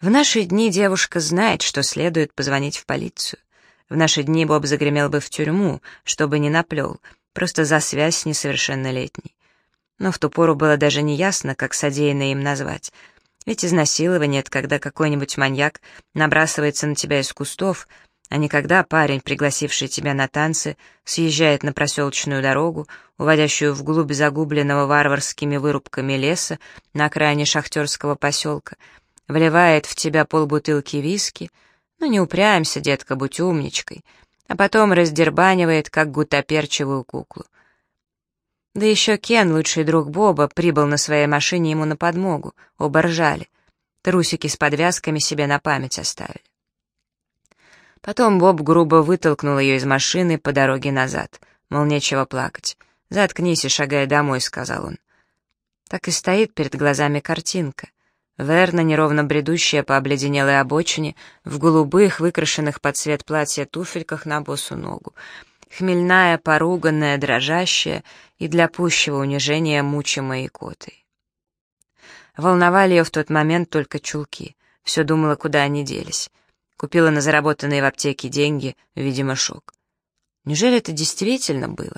В наши дни девушка знает, что следует позвонить в полицию. В наши дни Боб загремел бы в тюрьму, чтобы не наплел, просто за связь с несовершеннолетней. Но в ту пору было даже не ясно, как содеянное им назвать. Ведь изнасилование — это когда какой-нибудь маньяк набрасывается на тебя из кустов, а не когда парень, пригласивший тебя на танцы, съезжает на проселочную дорогу, уводящую вглубь загубленного варварскими вырубками леса на окраине шахтерского поселка, вливает в тебя полбутылки виски — ну не упрямься, детка, будь умничкой. А потом раздербанивает, как гутоперчивую куклу. Да еще Кен, лучший друг Боба, прибыл на своей машине ему на подмогу. Оба ржали. Трусики с подвязками себе на память оставили. Потом Боб грубо вытолкнул ее из машины по дороге назад. Мол, нечего плакать. «Заткнись и шагай домой», — сказал он. Так и стоит перед глазами картинка. Верна, неровно бредущая по обледенелой обочине, в голубых, выкрашенных под цвет платья туфельках на босу ногу. Хмельная, поруганная, дрожащая и для пущего унижения мучимая икотой. Волновали ее в тот момент только чулки. Все думала, куда они делись. Купила на заработанные в аптеке деньги, видимо, шок. Неужели это действительно было?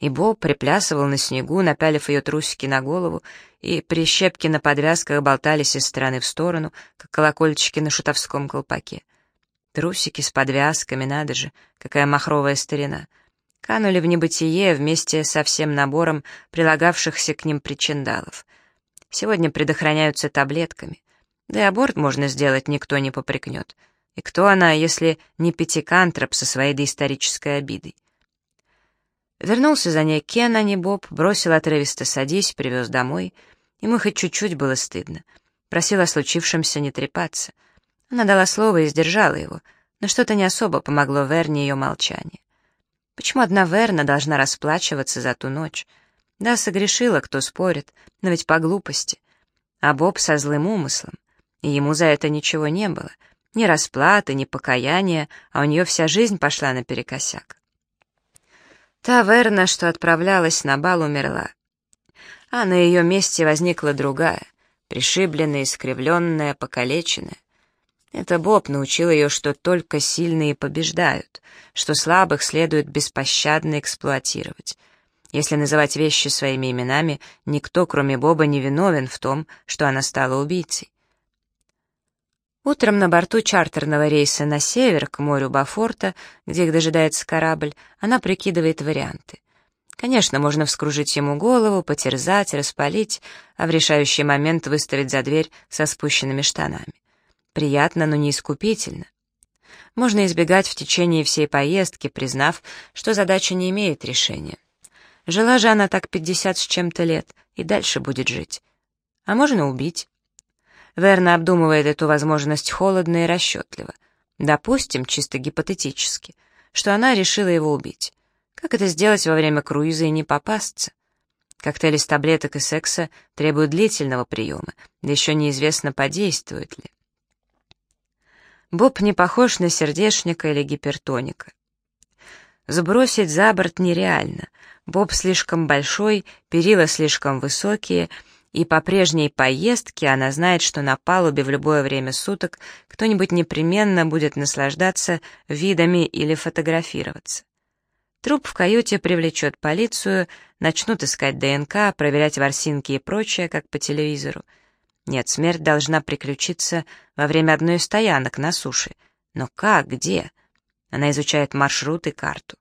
И Боб приплясывал на снегу, напялив ее трусики на голову, и прищепки на подвязках болтались из стороны в сторону, как колокольчики на шутовском колпаке. Трусики с подвязками, надо же, какая махровая старина. Канули в небытие вместе со всем набором прилагавшихся к ним причиндалов. Сегодня предохраняются таблетками. Да и аборт можно сделать, никто не попрекнет. И кто она, если не пятикантроп со своей доисторической обидой? Вернулся за ней Кен, а не Боб, бросил отрывисто «садись», привез домой. Ему хоть чуть-чуть было стыдно. Просил о случившемся не трепаться. Она дала слово и сдержала его, но что-то не особо помогло Верне ее молчание. Почему одна Верна должна расплачиваться за ту ночь? Да, согрешила, кто спорит, но ведь по глупости. А Боб со злым умыслом, и ему за это ничего не было. Ни расплаты, ни покаяния, а у нее вся жизнь пошла наперекосяк. Та Верна, что отправлялась на бал, умерла. А на ее месте возникла другая, пришибленная, искривленная, покалеченная. Это Боб научил ее, что только сильные побеждают, что слабых следует беспощадно эксплуатировать. Если называть вещи своими именами, никто, кроме Боба, не виновен в том, что она стала убийцей. Утром на борту чартерного рейса на север, к морю Бафорта, где их дожидается корабль, она прикидывает варианты. Конечно, можно вскружить ему голову, потерзать, распалить, а в решающий момент выставить за дверь со спущенными штанами. Приятно, но не искупительно. Можно избегать в течение всей поездки, признав, что задача не имеет решения. Жила же она так пятьдесят с чем-то лет, и дальше будет жить. А можно убить. Верна обдумывает эту возможность холодно и расчетливо. Допустим, чисто гипотетически, что она решила его убить. Как это сделать во время круиза и не попасться? Коктейли из таблеток и секса требуют длительного приема, да еще неизвестно, подействует ли. Боб не похож на сердечника или гипертоника. Сбросить за борт нереально. Боб слишком большой, перила слишком высокие — и по прежней поездке она знает, что на палубе в любое время суток кто-нибудь непременно будет наслаждаться видами или фотографироваться. Труп в каюте привлечет полицию, начнут искать ДНК, проверять ворсинки и прочее, как по телевизору. Нет, смерть должна приключиться во время одной из стоянок на суше. Но как, где? Она изучает маршрут и карту.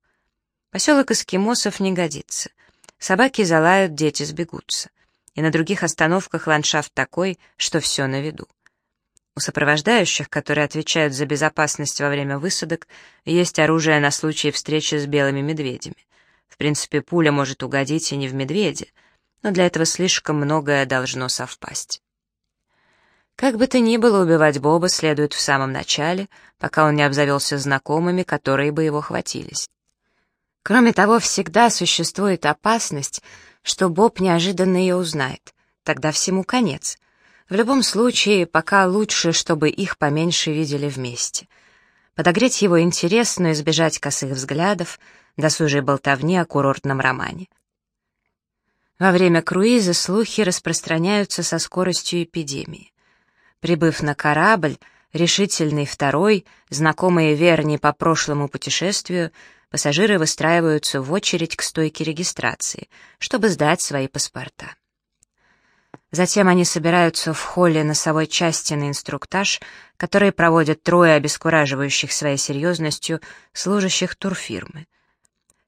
Поселок эскимосов не годится. Собаки залают, дети сбегутся и на других остановках ландшафт такой, что все на виду. У сопровождающих, которые отвечают за безопасность во время высадок, есть оружие на случай встречи с белыми медведями. В принципе, пуля может угодить и не в медведя, но для этого слишком многое должно совпасть. Как бы то ни было, убивать Боба следует в самом начале, пока он не обзавелся знакомыми, которые бы его хватились. Кроме того, всегда существует опасность, что Боб неожиданно ее узнает. Тогда всему конец. В любом случае, пока лучше, чтобы их поменьше видели вместе. Подогреть его интерес, но избежать косых взглядов, досужей болтовни о курортном романе. Во время круиза слухи распространяются со скоростью эпидемии. Прибыв на корабль, решительный второй, знакомые Верни по прошлому путешествию, пассажиры выстраиваются в очередь к стойке регистрации, чтобы сдать свои паспорта. Затем они собираются в холле носовой части на инструктаж, который проводят трое обескураживающих своей серьезностью служащих турфирмы.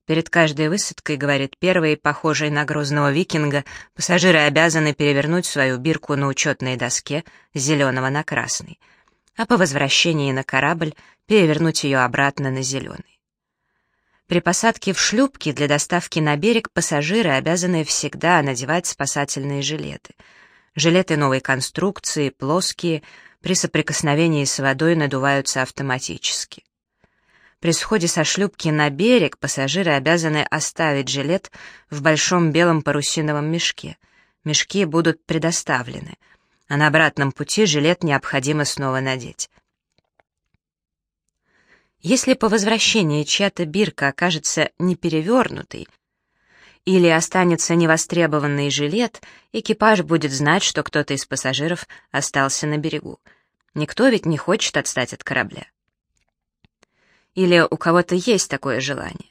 Перед каждой высадкой, говорит первый, похожий на грозного викинга, пассажиры обязаны перевернуть свою бирку на учетной доске с зеленого на красный, а по возвращении на корабль перевернуть ее обратно на зеленый. При посадке в шлюпки для доставки на берег пассажиры обязаны всегда надевать спасательные жилеты. Жилеты новой конструкции, плоские, при соприкосновении с водой надуваются автоматически. При сходе со шлюпки на берег пассажиры обязаны оставить жилет в большом белом парусиновом мешке. Мешки будут предоставлены, а на обратном пути жилет необходимо снова надеть. Если по возвращении чья-то бирка окажется неперевернутой или останется невостребованный жилет, экипаж будет знать, что кто-то из пассажиров остался на берегу. Никто ведь не хочет отстать от корабля. Или у кого-то есть такое желание.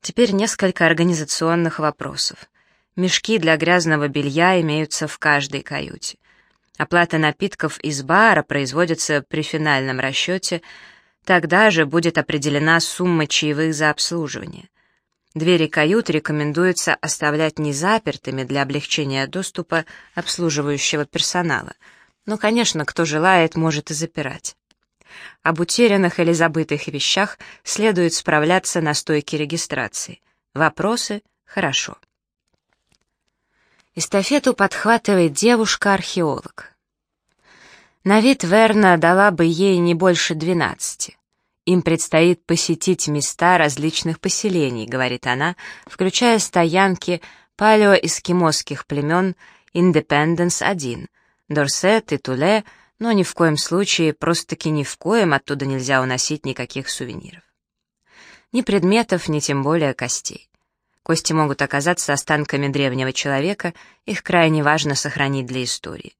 Теперь несколько организационных вопросов. Мешки для грязного белья имеются в каждой каюте. Оплата напитков из бара производится при финальном расчете, тогда же будет определена сумма чаевых за обслуживание. Двери кают рекомендуется оставлять незапертыми для облегчения доступа обслуживающего персонала. Но, конечно, кто желает, может и запирать. Об утерянных или забытых вещах следует справляться на стойке регистрации. Вопросы — хорошо. Эстафету подхватывает девушка-археолог. На вид Верна дала бы ей не больше двенадцати. Им предстоит посетить места различных поселений, говорит она, включая стоянки палеоэскимосских племен Индепенденс-1, Дорсет и Туле, но ни в коем случае, просто-таки ни в коем оттуда нельзя уносить никаких сувениров. Ни предметов, ни тем более костей. Кости могут оказаться останками древнего человека, их крайне важно сохранить для истории.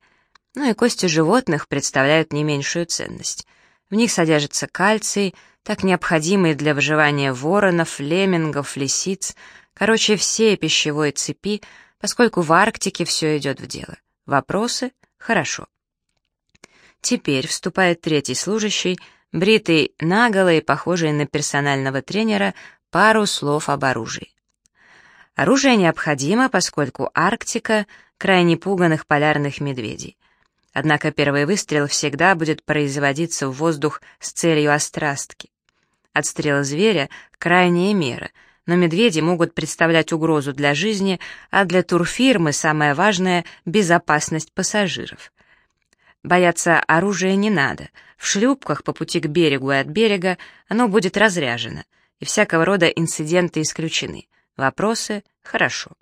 Ну и кости животных представляют не меньшую ценность — в них содержится кальций, так необходимый для выживания воронов, леммингов, лисиц, короче, всей пищевой цепи, поскольку в Арктике все идет в дело. Вопросы? Хорошо. Теперь вступает третий служащий, бритый наголо и похожий на персонального тренера, пару слов об оружии. Оружие необходимо, поскольку Арктика — крайне пуганных полярных медведей. Однако первый выстрел всегда будет производиться в воздух с целью острастки. Отстрел зверя — крайняя мера, но медведи могут представлять угрозу для жизни, а для турфирмы самое важное — безопасность пассажиров. Бояться оружия не надо. В шлюпках по пути к берегу и от берега оно будет разряжено, и всякого рода инциденты исключены. Вопросы — хорошо.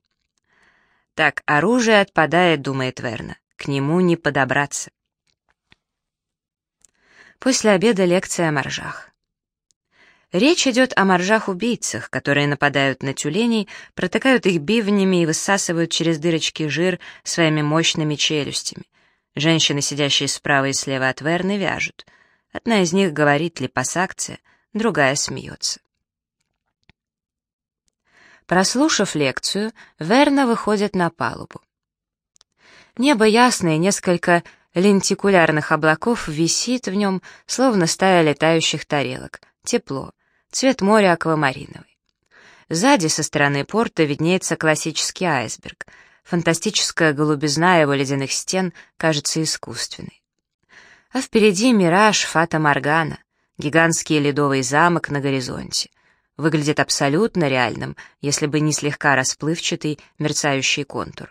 Так, оружие отпадает, думает Верна к нему не подобраться. После обеда лекция о моржах. Речь идет о моржах-убийцах, которые нападают на тюленей, протыкают их бивнями и высасывают через дырочки жир своими мощными челюстями. Женщины, сидящие справа и слева от Верны, вяжут. Одна из них говорит липосакция, другая смеется. Прослушав лекцию, Верна выходит на палубу. Небо ясное, несколько лентикулярных облаков висит в нем, словно стая летающих тарелок. Тепло. Цвет моря аквамариновый. Сзади, со стороны порта, виднеется классический айсберг. Фантастическая голубизна его ледяных стен кажется искусственной. А впереди мираж Фата Моргана, гигантский ледовый замок на горизонте. Выглядит абсолютно реальным, если бы не слегка расплывчатый мерцающий контур.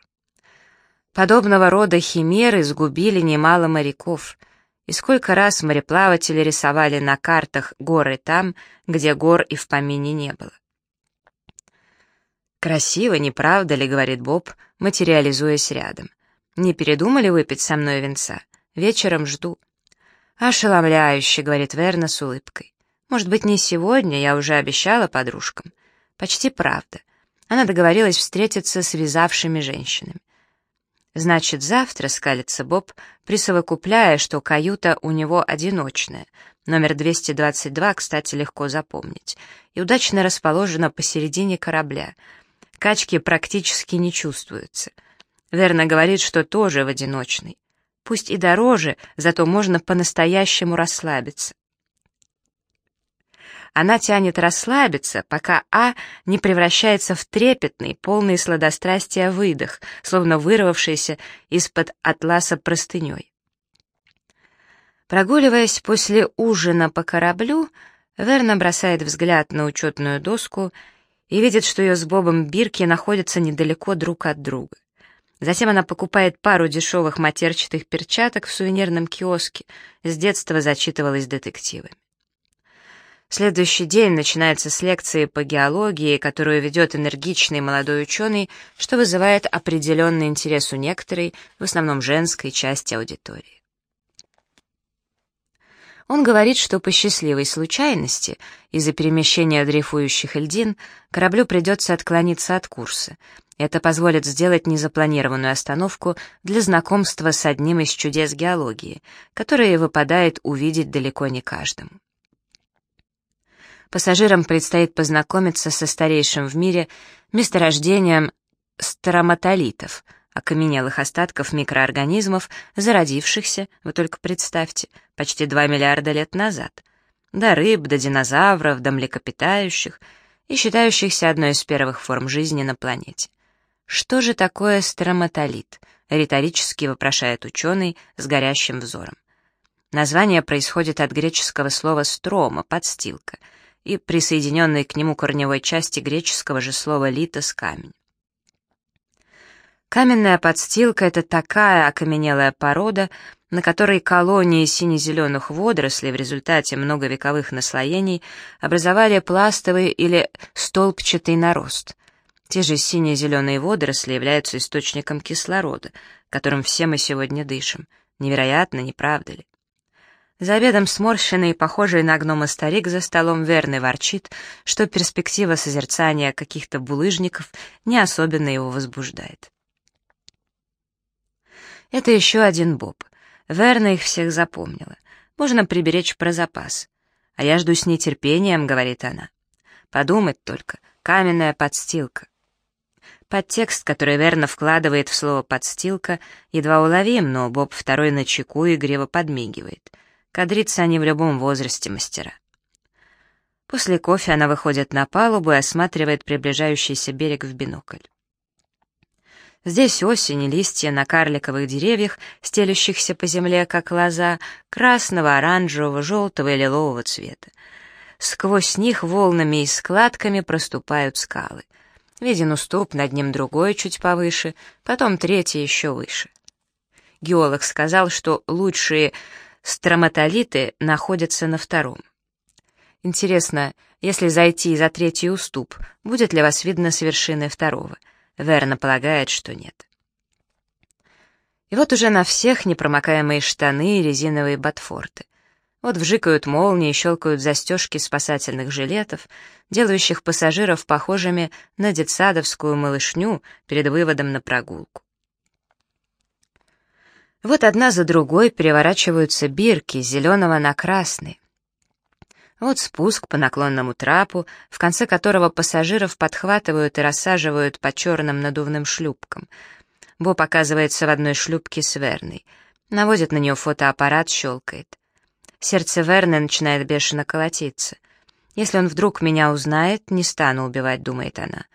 Подобного рода химеры сгубили немало моряков, и сколько раз мореплаватели рисовали на картах горы там, где гор и в помине не было. «Красиво, не правда ли?» — говорит Боб, материализуясь рядом. «Не передумали выпить со мной венца? Вечером жду». «Ошеломляюще», — говорит Верна с улыбкой. «Может быть, не сегодня, я уже обещала подружкам». «Почти правда». Она договорилась встретиться с вязавшими женщинами. Значит, завтра, скалится Боб, присовокупляя, что каюта у него одиночная. Номер 222, кстати, легко запомнить. И удачно расположена посередине корабля. Качки практически не чувствуются. Верно говорит, что тоже в одиночной. Пусть и дороже, зато можно по-настоящему расслабиться. Она тянет расслабиться, пока А не превращается в трепетный, полный сладострастия выдох, словно вырвавшийся из-под атласа простыней. Прогуливаясь после ужина по кораблю, Верна бросает взгляд на учетную доску и видит, что ее с Бобом Бирки находятся недалеко друг от друга. Затем она покупает пару дешевых матерчатых перчаток в сувенирном киоске, с детства зачитывалась детективами. Следующий день начинается с лекции по геологии, которую ведет энергичный молодой ученый, что вызывает определенный интерес у некоторой, в основном женской, части аудитории. Он говорит, что по счастливой случайности, из-за перемещения дрейфующих льдин, кораблю придется отклониться от курса. Это позволит сделать незапланированную остановку для знакомства с одним из чудес геологии, которое выпадает увидеть далеко не каждому. Пассажирам предстоит познакомиться со старейшим в мире месторождением строматолитов, окаменелых остатков микроорганизмов, зародившихся, вы только представьте, почти 2 миллиарда лет назад, до рыб, до динозавров, до млекопитающих и считающихся одной из первых форм жизни на планете. Что же такое строматолит? риторически вопрошает ученый с горящим взором. Название происходит от греческого слова «строма» — «подстилка», и присоединенной к нему корневой части греческого же слова «литос» — камень. Каменная подстилка — это такая окаменелая порода, на которой колонии сине-зеленых водорослей в результате многовековых наслоений образовали пластовый или столбчатый нарост. Те же сине-зеленые водоросли являются источником кислорода, которым все мы сегодня дышим. Невероятно, не правда ли? За обедом сморщенный похожий на гнома старик за столом верный ворчит, что перспектива созерцания каких-то булыжников не особенно его возбуждает. Это еще один Боб. Верна их всех запомнила. Можно приберечь про запас. А я жду с нетерпением, говорит она. Подумать только, каменная подстилка. Подтекст, который Верна вкладывает в слово «подстилка», едва уловим, но Боб второй на чеку игриво подмигивает — Кадриться они в любом возрасте мастера. После кофе она выходит на палубу и осматривает приближающийся берег в бинокль. Здесь осень и листья на карликовых деревьях, стелющихся по земле, как лоза, красного, оранжевого, желтого и лилового цвета. Сквозь них волнами и складками проступают скалы. Виден уступ, над ним другой чуть повыше, потом третий еще выше. Геолог сказал, что лучшие Строматолиты находятся на втором. Интересно, если зайти за третий уступ, будет ли вас видно с вершины второго? Верно полагает, что нет. И вот уже на всех непромокаемые штаны и резиновые ботфорты. Вот вжикают молнии, щелкают застежки спасательных жилетов, делающих пассажиров похожими на детсадовскую малышню перед выводом на прогулку. Вот одна за другой переворачиваются бирки зеленого на красный. Вот спуск по наклонному трапу, в конце которого пассажиров подхватывают и рассаживают по черным надувным шлюпкам. Боб оказывается в одной шлюпке с Верной. Наводит на нее фотоаппарат, щелкает. Сердце Верны начинает бешено колотиться. Если он вдруг меня узнает, не стану убивать, думает она.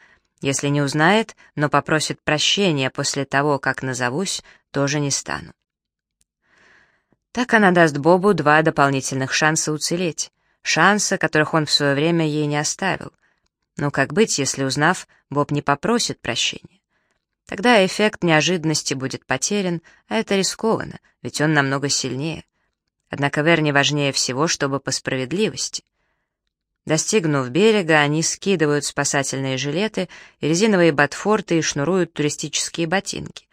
Если не узнает, но попросит прощения после того, как назовусь, тоже не стану. Так она даст Бобу два дополнительных шанса уцелеть, шанса, которых он в свое время ей не оставил. Но как быть, если, узнав, Боб не попросит прощения? Тогда эффект неожиданности будет потерян, а это рискованно, ведь он намного сильнее. Однако Верни важнее всего, чтобы по справедливости. Достигнув берега, они скидывают спасательные жилеты резиновые ботфорты и шнуруют туристические ботинки.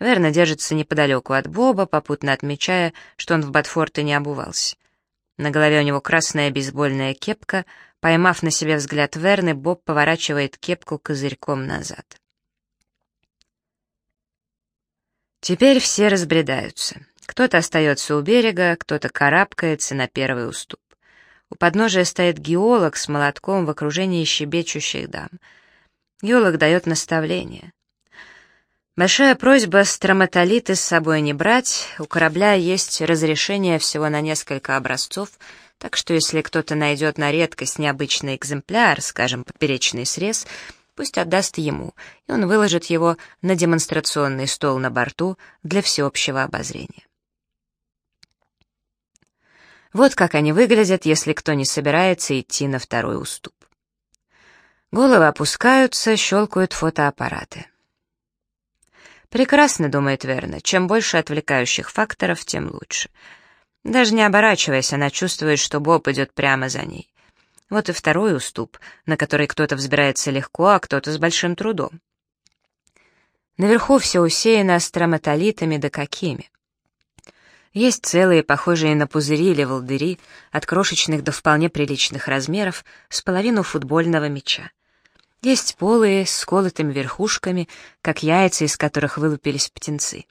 Верно держится неподалеку от Боба, попутно отмечая, что он в Батфорте не обувался. На голове у него красная бейсбольная кепка. Поймав на себе взгляд Верны, Боб поворачивает кепку козырьком назад. Теперь все разбредаются. Кто-то остается у берега, кто-то карабкается на первый уступ. У подножия стоит геолог с молотком в окружении щебечущих дам. Геолог дает наставление. Большая просьба строматолиты с собой не брать, у корабля есть разрешение всего на несколько образцов, так что если кто-то найдет на редкость необычный экземпляр, скажем, поперечный срез, пусть отдаст ему, и он выложит его на демонстрационный стол на борту для всеобщего обозрения. Вот как они выглядят, если кто не собирается идти на второй уступ. Головы опускаются, щелкают фотоаппараты. Прекрасно, думает Верна, чем больше отвлекающих факторов, тем лучше. Даже не оборачиваясь, она чувствует, что Боб идет прямо за ней. Вот и второй уступ, на который кто-то взбирается легко, а кто-то с большим трудом. Наверху все усеяно астроматолитами, да какими. Есть целые, похожие на пузыри или волдыри, от крошечных до вполне приличных размеров, с половину футбольного мяча. Есть полые с колотыми верхушками, как яйца, из которых вылупились птенцы.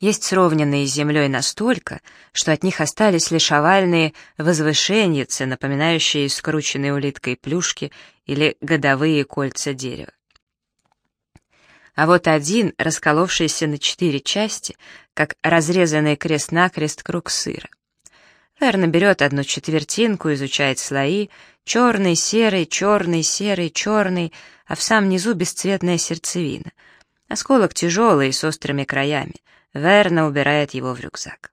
Есть сровненные с землей настолько, что от них остались лишь овальные возвышеньицы, напоминающие скрученные улиткой плюшки или годовые кольца дерева. А вот один, расколовшийся на четыре части, как разрезанный крест-накрест круг сыра. Верно берет одну четвертинку, изучает слои, черный, серый, черный, серый, черный, а в самом низу бесцветная сердцевина. Осколок тяжелый, с острыми краями. Верно убирает его в рюкзак.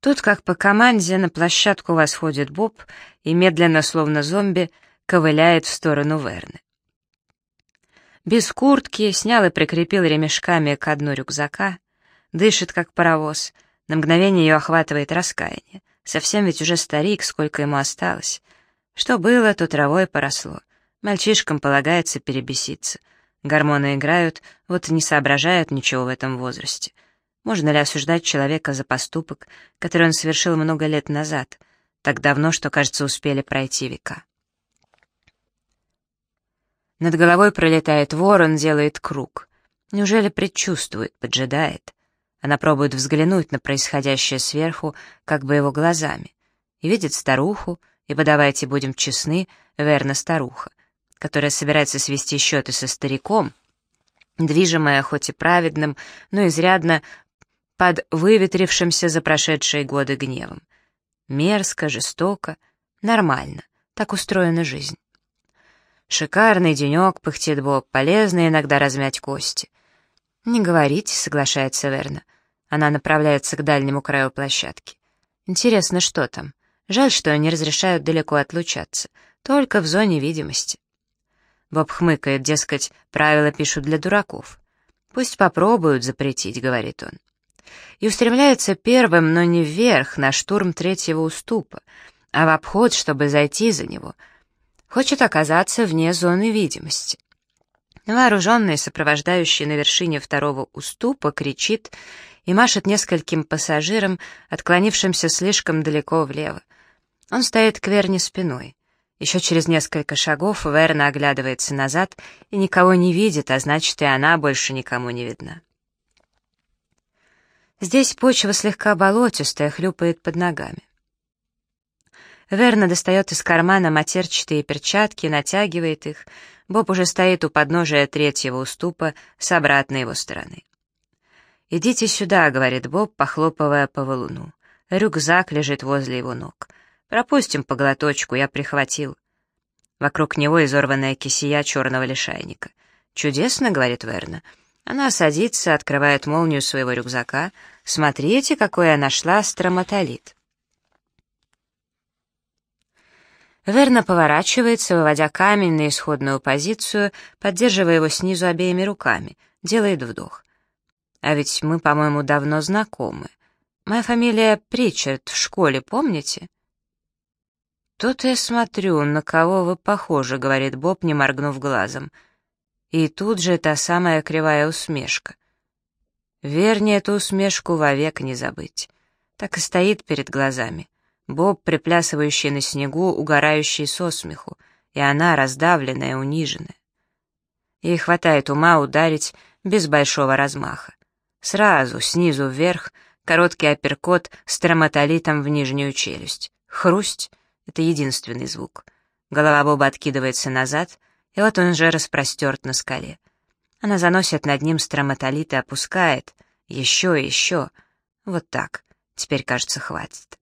Тут, как по команде, на площадку восходит Боб и медленно, словно зомби, ковыляет в сторону Верны. Без куртки снял и прикрепил ремешками к дну рюкзака, дышит, как паровоз — на мгновение ее охватывает раскаяние. Совсем ведь уже старик, сколько ему осталось. Что было, то травой поросло. Мальчишкам полагается перебеситься. Гормоны играют, вот не соображают ничего в этом возрасте. Можно ли осуждать человека за поступок, который он совершил много лет назад, так давно, что, кажется, успели пройти века? Над головой пролетает ворон, делает круг. Неужели предчувствует, поджидает? Она пробует взглянуть на происходящее сверху, как бы его глазами, и видит старуху, ибо давайте будем честны, верно старуха, которая собирается свести счеты со стариком, движимая хоть и праведным, но изрядно под выветрившимся за прошедшие годы гневом. Мерзко, жестоко, нормально, так устроена жизнь. Шикарный денек, пыхтит Боб, полезно иногда размять кости. «Не говорите», — соглашается Верна. Она направляется к дальнему краю площадки. «Интересно, что там? Жаль, что не разрешают далеко отлучаться. Только в зоне видимости». Боб хмыкает, дескать, правила пишут для дураков. «Пусть попробуют запретить», — говорит он. И устремляется первым, но не вверх, на штурм третьего уступа, а в обход, чтобы зайти за него. Хочет оказаться вне зоны видимости. Вооруженный, сопровождающий на вершине второго уступа, кричит и машет нескольким пассажирам, отклонившимся слишком далеко влево. Он стоит к Верне спиной. Еще через несколько шагов Верна оглядывается назад и никого не видит, а значит, и она больше никому не видна. Здесь почва слегка болотистая, хлюпает под ногами. Верна достает из кармана матерчатые перчатки, натягивает их, Боб уже стоит у подножия третьего уступа с обратной его стороны. «Идите сюда», — говорит Боб, похлопывая по валуну. Рюкзак лежит возле его ног. «Пропустим по глоточку, я прихватил». Вокруг него изорванная кисия черного лишайника. «Чудесно», — говорит Верна. Она садится, открывает молнию своего рюкзака. «Смотрите, какой я нашла строматолит». Верно поворачивается, выводя камень на исходную позицию, поддерживая его снизу обеими руками, делает вдох. А ведь мы, по-моему, давно знакомы. Моя фамилия Причард в школе, помните? «Тут я смотрю, на кого вы похожи», — говорит Боб, не моргнув глазом. И тут же та самая кривая усмешка. Вернее, эту усмешку вовек не забыть. Так и стоит перед глазами. Боб, приплясывающий на снегу, угорающий со смеху, и она раздавленная, униженная. и хватает ума ударить без большого размаха. Сразу, снизу вверх, короткий апперкот с травматолитом в нижнюю челюсть. Хрусть — это единственный звук. Голова Боба откидывается назад, и вот он уже распростерт на скале. Она заносит над ним строматолит и опускает. Еще и еще. Вот так. Теперь, кажется, хватит.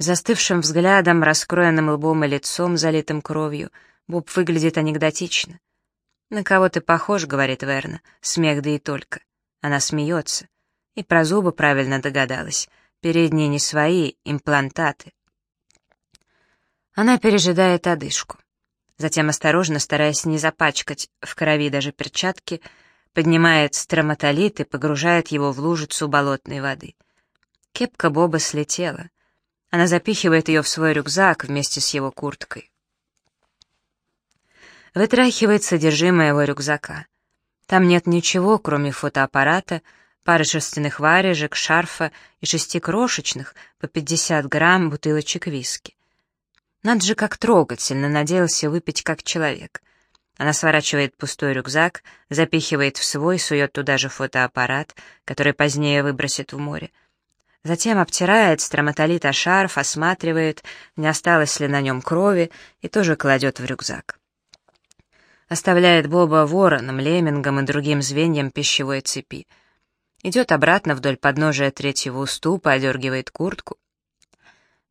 Застывшим взглядом, раскроенным лбом и лицом, залитым кровью, Боб выглядит анекдотично. «На кого ты похож?» — говорит Верна. Смех да и только. Она смеется. И про зубы правильно догадалась. Передние не свои, имплантаты. Она пережидает одышку. Затем, осторожно, стараясь не запачкать в крови даже перчатки, поднимает строматолит и погружает его в лужицу болотной воды. Кепка Боба слетела. Она запихивает ее в свой рюкзак вместе с его курткой. Вытряхивает содержимое его рюкзака. Там нет ничего, кроме фотоаппарата, пары шерстяных варежек, шарфа и шести крошечных, по 50 грамм, бутылочек виски. Надо же, как трогательно, надеялся выпить как человек. Она сворачивает пустой рюкзак, запихивает в свой, сует туда же фотоаппарат, который позднее выбросит в море. Затем обтирает строматолит о шарф, осматривает, не осталось ли на нем крови, и тоже кладет в рюкзак. Оставляет Боба вороном, леммингом и другим звеньям пищевой цепи. Идет обратно вдоль подножия третьего уступа, одергивает куртку.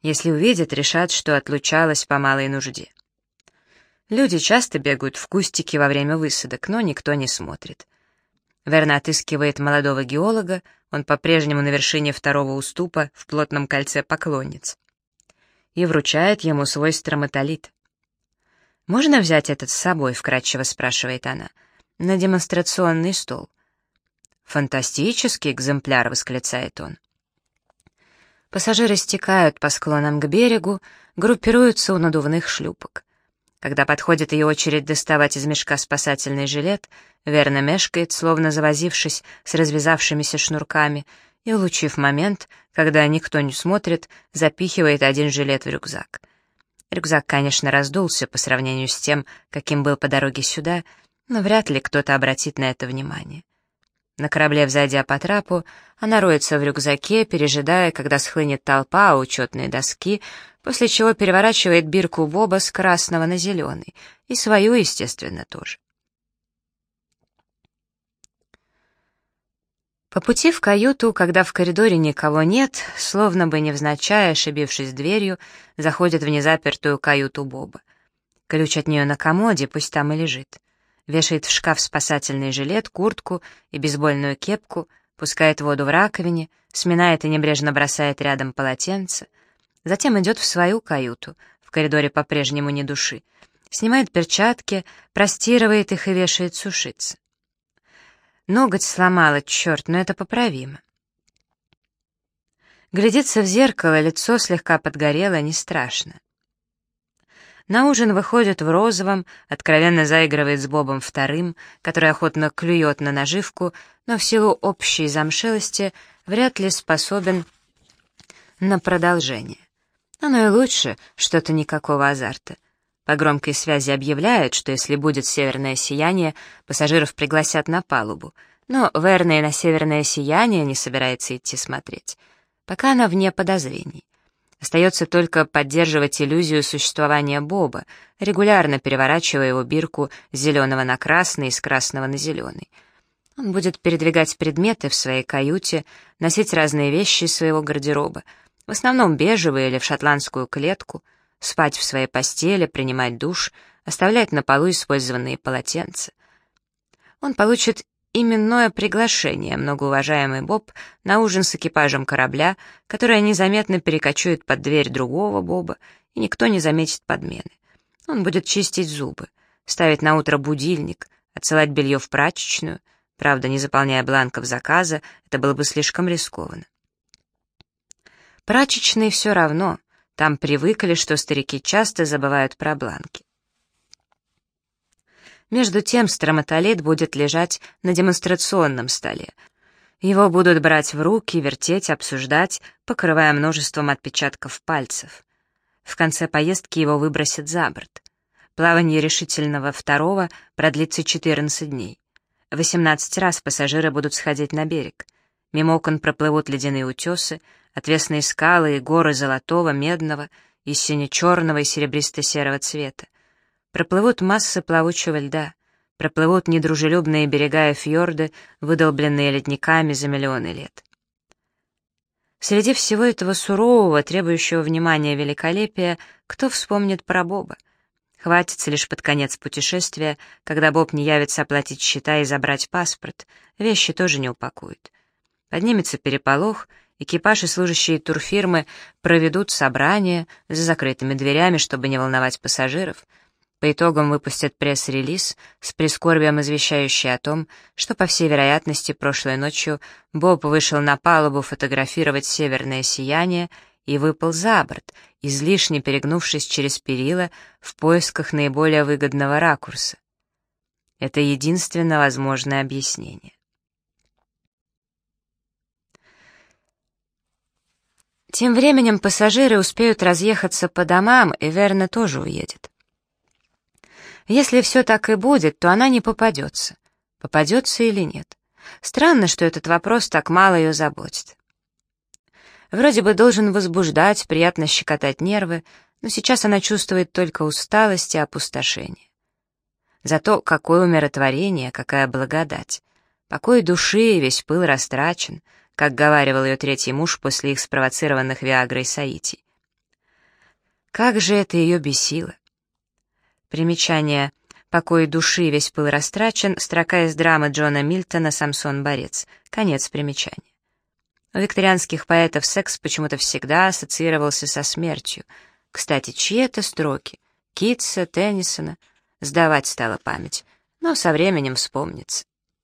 Если увидят, решат, что отлучалась по малой нужде. Люди часто бегают в кустики во время высадок, но никто не смотрит. Верна отыскивает молодого геолога, он по-прежнему на вершине второго уступа в плотном кольце поклонниц. И вручает ему свой строматолит. «Можно взять этот с собой?» — вкратчиво спрашивает она. «На демонстрационный стол». «Фантастический экземпляр!» — восклицает он. Пассажиры стекают по склонам к берегу, группируются у надувных шлюпок. Когда подходит ее очередь доставать из мешка спасательный жилет, верно мешкает, словно завозившись с развязавшимися шнурками, и, улучив момент, когда никто не смотрит, запихивает один жилет в рюкзак. Рюкзак, конечно, раздулся по сравнению с тем, каким был по дороге сюда, но вряд ли кто-то обратит на это внимание. На корабле, взойдя по трапу, она роется в рюкзаке, пережидая, когда схлынет толпа у учетной доски, после чего переворачивает бирку Боба с красного на зеленый, и свою, естественно, тоже. По пути в каюту, когда в коридоре никого нет, словно бы невзначай, ошибившись дверью, заходит в незапертую каюту Боба. Ключ от нее на комоде, пусть там и лежит вешает в шкаф спасательный жилет, куртку и бейсбольную кепку, пускает воду в раковине, сминает и небрежно бросает рядом полотенце, затем идет в свою каюту, в коридоре по-прежнему ни души, снимает перчатки, простирывает их и вешает сушиться. Ноготь сломала, черт, но это поправимо. Глядится в зеркало, лицо слегка подгорело, не страшно. На ужин выходит в розовом, откровенно заигрывает с Бобом вторым, который охотно клюет на наживку, но в силу общей замшелости вряд ли способен на продолжение. Оно и лучше, что-то никакого азарта. По громкой связи объявляют, что если будет северное сияние, пассажиров пригласят на палубу, но Верна на северное сияние не собирается идти смотреть. Пока она вне подозрений. Остается только поддерживать иллюзию существования Боба, регулярно переворачивая его бирку с зеленого на красный и с красного на зеленый. Он будет передвигать предметы в своей каюте, носить разные вещи из своего гардероба, в основном бежевые или в шотландскую клетку, спать в своей постели, принимать душ, оставлять на полу использованные полотенца. Он получит именное приглашение, многоуважаемый Боб, на ужин с экипажем корабля, которое незаметно перекочует под дверь другого Боба, и никто не заметит подмены. Он будет чистить зубы, ставить на утро будильник, отсылать белье в прачечную, правда, не заполняя бланков заказа, это было бы слишком рискованно. Прачечные все равно, там привыкли, что старики часто забывают про бланки. Между тем строматолит будет лежать на демонстрационном столе. Его будут брать в руки, вертеть, обсуждать, покрывая множеством отпечатков пальцев. В конце поездки его выбросят за борт. Плавание решительного второго продлится 14 дней. 18 раз пассажиры будут сходить на берег. Мимо окон проплывут ледяные утесы, отвесные скалы и горы золотого, медного и сине-черного и серебристо-серого цвета. Проплывут массы плавучего льда, проплывут недружелюбные берега и фьорды, выдолбленные ледниками за миллионы лет. Среди всего этого сурового, требующего внимания великолепия, кто вспомнит про Боба? Хватится лишь под конец путешествия, когда Боб не явится оплатить счета и забрать паспорт, вещи тоже не упакуют. Поднимется переполох, экипаж и служащие турфирмы проведут собрание за закрытыми дверями, чтобы не волновать пассажиров — по итогам выпустят пресс-релиз с прискорбием извещающий о том, что, по всей вероятности, прошлой ночью Боб вышел на палубу фотографировать северное сияние и выпал за борт, излишне перегнувшись через перила в поисках наиболее выгодного ракурса. Это единственно возможное объяснение. Тем временем пассажиры успеют разъехаться по домам, и Верна тоже уедет. Если все так и будет, то она не попадется. Попадется или нет? Странно, что этот вопрос так мало ее заботит. Вроде бы должен возбуждать, приятно щекотать нервы, но сейчас она чувствует только усталость и опустошение. Зато какое умиротворение, какая благодать. Покой души весь пыл растрачен, как говаривал ее третий муж после их спровоцированных Виагрой Саити. Как же это ее бесило! Примечание. «Покой души, весь пыл растрачен», строка из драмы Джона Мильтона «Самсон-борец». Конец примечания. У викторианских поэтов секс почему-то всегда ассоциировался со смертью. Кстати, чьи это строки? Китса, Теннисона? Сдавать стала память, но со временем вспомнится.